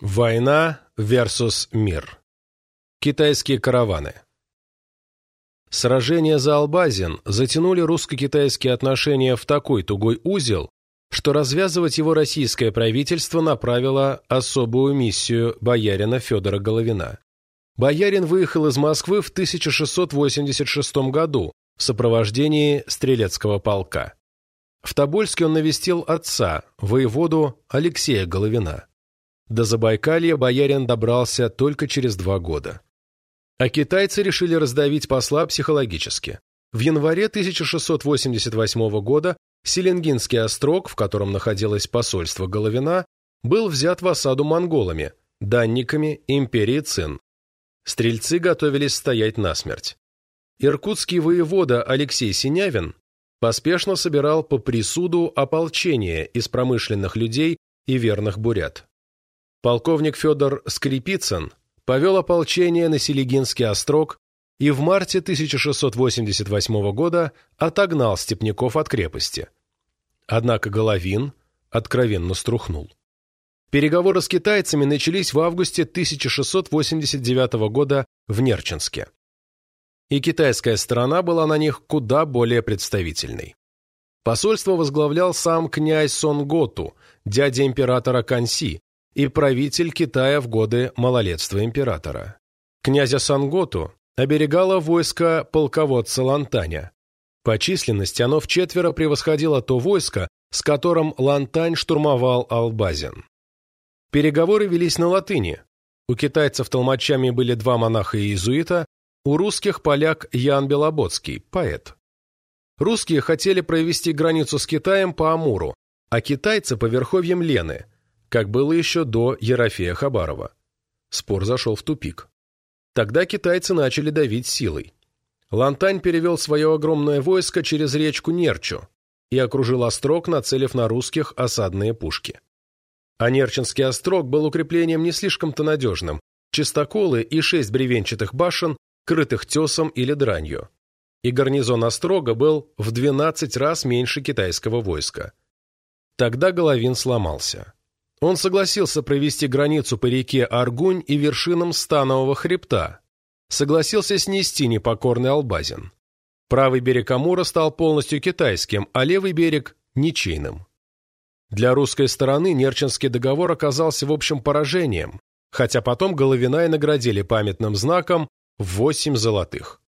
Война versus мир. Китайские караваны. Сражения за Албазин затянули русско-китайские отношения в такой тугой узел, что развязывать его российское правительство направило особую миссию боярина Федора Головина. Боярин выехал из Москвы в 1686 году в сопровождении стрелецкого полка. В Тобольске он навестил отца, воеводу Алексея Головина. До Забайкалья боярин добрался только через два года. А китайцы решили раздавить посла психологически. В январе 1688 года Селенгинский острог, в котором находилось посольство Головина, был взят в осаду монголами, данниками империи Цин. Стрельцы готовились стоять насмерть. Иркутский воевода Алексей Синявин поспешно собирал по присуду ополчение из промышленных людей и верных бурят. Полковник Федор Скрипицын повел ополчение на Селигинский острог и в марте 1688 года отогнал степняков от крепости. Однако Головин откровенно струхнул. Переговоры с китайцами начались в августе 1689 года в Нерчинске. И китайская сторона была на них куда более представительной. Посольство возглавлял сам князь Сонготу, дядя императора Канси, и правитель Китая в годы малолетства императора. Князя Санготу оберегало войско полководца Лантаня. По численности оно вчетверо превосходило то войско, с которым Лантань штурмовал Албазин. Переговоры велись на латыни. У китайцев толмачами были два монаха и иезуита, у русских поляк Ян Белободский, поэт. Русские хотели провести границу с Китаем по Амуру, а китайцы по верховьям Лены – как было еще до Ерофея Хабарова. Спор зашел в тупик. Тогда китайцы начали давить силой. Лантань перевел свое огромное войско через речку Нерчу и окружил острог, нацелив на русских осадные пушки. А Нерчинский острог был укреплением не слишком-то надежным, чистоколы и шесть бревенчатых башен, крытых тесом или дранью. И гарнизон острога был в 12 раз меньше китайского войска. Тогда Головин сломался. Он согласился провести границу по реке Аргунь и вершинам Станового хребта. Согласился снести непокорный Албазин. Правый берег Амура стал полностью китайским, а левый берег – ничейным. Для русской стороны Нерчинский договор оказался в общем поражением, хотя потом Головина и наградили памятным знаком восемь золотых.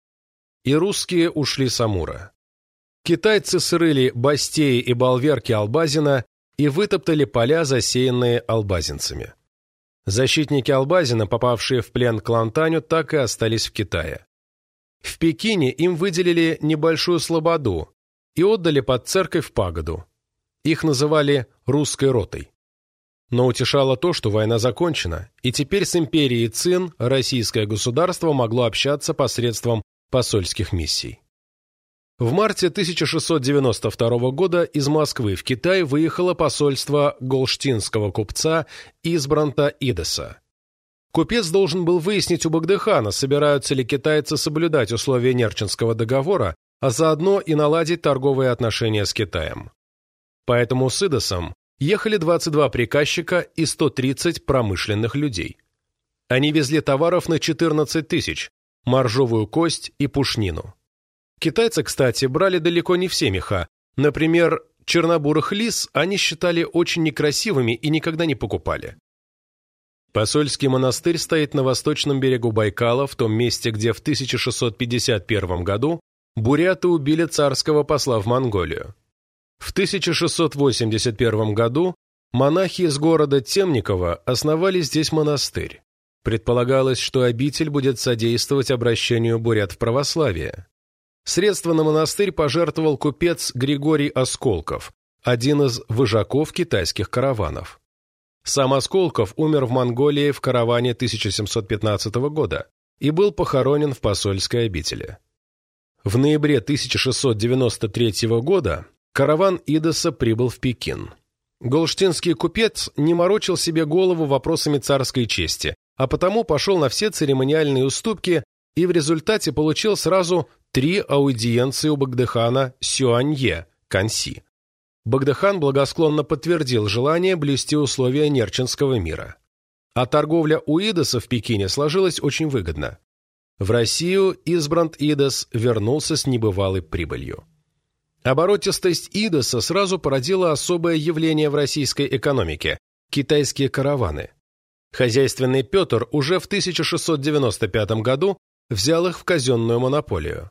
И русские ушли с Амура. Китайцы срыли бастеи и болверки Албазина и вытоптали поля, засеянные албазинцами. Защитники Албазина, попавшие в плен к Лантаню, так и остались в Китае. В Пекине им выделили небольшую слободу и отдали под церковь пагоду. Их называли «русской ротой». Но утешало то, что война закончена, и теперь с империей Цин российское государство могло общаться посредством посольских миссий. В марте 1692 года из Москвы в Китай выехало посольство голштинского купца Избранта Идеса. Купец должен был выяснить у Багдыхана, собираются ли китайцы соблюдать условия Нерчинского договора, а заодно и наладить торговые отношения с Китаем. Поэтому с Идесом ехали 22 приказчика и 130 промышленных людей. Они везли товаров на 14 тысяч, моржовую кость и пушнину. Китайцы, кстати, брали далеко не все меха. Например, чернобурых лис они считали очень некрасивыми и никогда не покупали. Посольский монастырь стоит на восточном берегу Байкала, в том месте, где в 1651 году буряты убили царского посла в Монголию. В 1681 году монахи из города Темникова основали здесь монастырь. Предполагалось, что обитель будет содействовать обращению бурят в православие. Средства на монастырь пожертвовал купец Григорий Осколков, один из выжаков китайских караванов. Сам Осколков умер в Монголии в караване 1715 года и был похоронен в посольской обители. В ноябре 1693 года караван Идоса прибыл в Пекин. Голштинский купец не морочил себе голову вопросами царской чести, а потому пошел на все церемониальные уступки и в результате получил сразу три аудиенции у Багдыхана Сюанье, Канси. Багдыхан благосклонно подтвердил желание блюсти условия Нерчинского мира. а торговля у Идоса в Пекине сложилась очень выгодно. В Россию Избранд Идос вернулся с небывалой прибылью. Оборотистость Идоса сразу породила особое явление в российской экономике – китайские караваны. Хозяйственный Петр уже в 1695 году взял их в казенную монополию.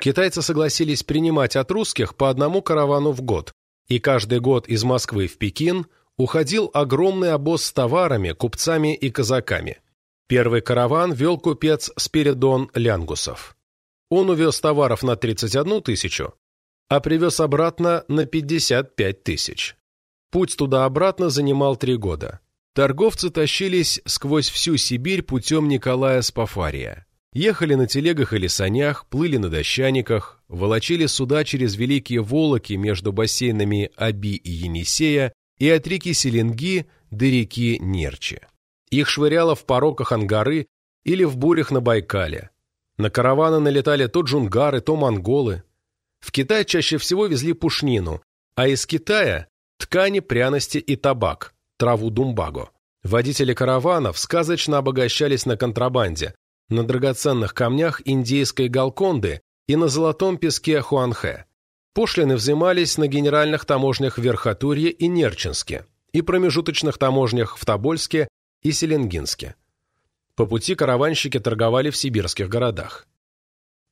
Китайцы согласились принимать от русских по одному каравану в год, и каждый год из Москвы в Пекин уходил огромный обоз с товарами, купцами и казаками. Первый караван вел купец Спиридон Лянгусов. Он увез товаров на 31 тысячу, а привез обратно на 55 тысяч. Путь туда-обратно занимал три года. Торговцы тащились сквозь всю Сибирь путем Николая Спафария. Ехали на телегах или санях, плыли на дощаниках, волочили суда через великие волоки между бассейнами Аби и Енисея и от реки Селенги до реки Нерчи. Их швыряло в пороках Ангары или в бурях на Байкале. На караваны налетали то джунгары, то монголы. В Китай чаще всего везли пушнину, а из Китая – ткани, пряности и табак, траву думбаго. Водители караванов сказочно обогащались на контрабанде, на драгоценных камнях индейской Галконды и на золотом песке Хуанхэ. Пошлины взимались на генеральных таможнях в Верхотурье и Нерчинске и промежуточных таможнях в Тобольске и Селенгинске. По пути караванщики торговали в сибирских городах.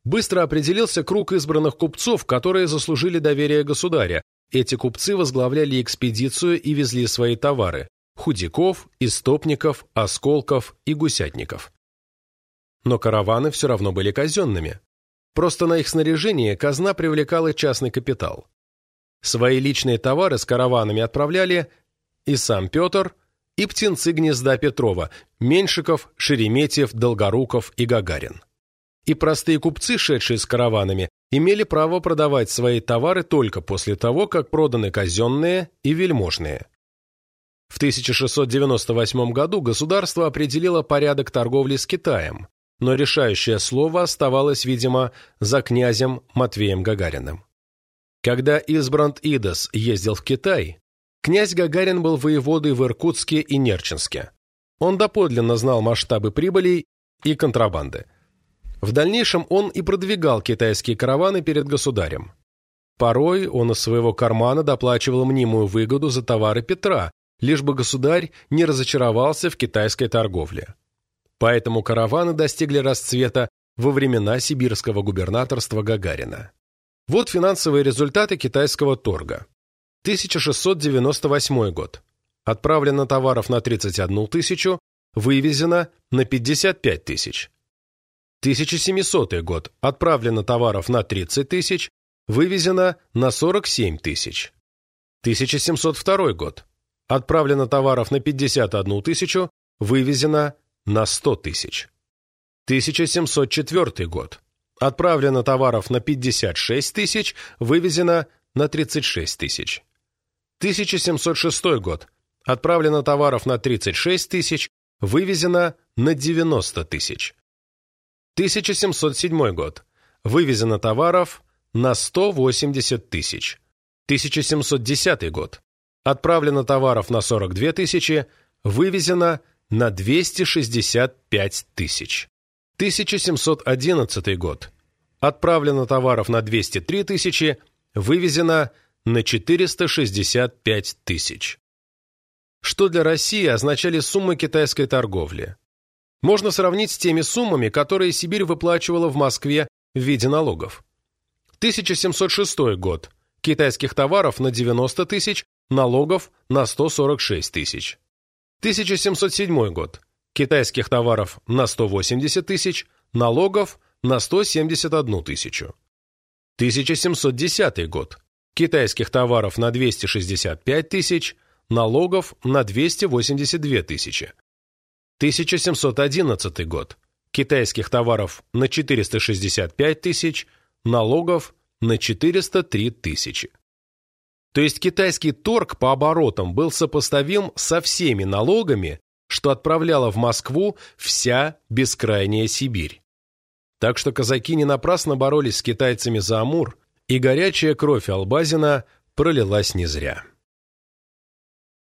Быстро определился круг избранных купцов, которые заслужили доверие государя. Эти купцы возглавляли экспедицию и везли свои товары – худяков, истопников, осколков и гусятников. Но караваны все равно были казенными. Просто на их снаряжение казна привлекала частный капитал. Свои личные товары с караванами отправляли и сам Петр, и птенцы гнезда Петрова, Меньшиков, Шереметьев, Долгоруков и Гагарин. И простые купцы, шедшие с караванами, имели право продавать свои товары только после того, как проданы казенные и вельможные. В 1698 году государство определило порядок торговли с Китаем, но решающее слово оставалось, видимо, за князем Матвеем Гагариным. Когда Избранд Идас ездил в Китай, князь Гагарин был воеводой в Иркутске и Нерчинске. Он доподлинно знал масштабы прибылей и контрабанды. В дальнейшем он и продвигал китайские караваны перед государем. Порой он из своего кармана доплачивал мнимую выгоду за товары Петра, лишь бы государь не разочаровался в китайской торговле. Поэтому караваны достигли расцвета во времена сибирского губернаторства Гагарина. Вот финансовые результаты китайского торга. 1698 год. Отправлено товаров на 31 тысячу, вывезено на 55 тысяч. 1700 год. Отправлено товаров на 30 тысяч, вывезено на 47 тысяч. 1702 год. Отправлено товаров на 51 тысячу, вывезено на 100 тысяч. 1704 год. Отправлено товаров на 56 тысяч, вывезено на 36 тысяч. 1706 год. Отправлено товаров на 36 тысяч, вывезено на 90 тысяч. 1707 год. Вывезено товаров на 180 тысяч. 1710 год. Отправлено товаров на 42 тысячи, вывезено на 265 тысяч. 1711 год. Отправлено товаров на 203 тысячи, вывезено на 465 тысяч. Что для России означали суммы китайской торговли? Можно сравнить с теми суммами, которые Сибирь выплачивала в Москве в виде налогов. 1706 год. Китайских товаров на 90 тысяч, налогов на 146 тысяч. 1707 год. Китайских товаров на 180 тысяч, налогов на 171 тысячу. 1710 год. Китайских товаров на 265 тысяч, налогов на 282 тысячи. 1711 год. Китайских товаров на 465 тысяч, налогов на 403 тысячи. То есть китайский торг по оборотам был сопоставим со всеми налогами, что отправляла в Москву вся бескрайняя Сибирь. Так что казаки не напрасно боролись с китайцами за Амур, и горячая кровь Албазина пролилась не зря.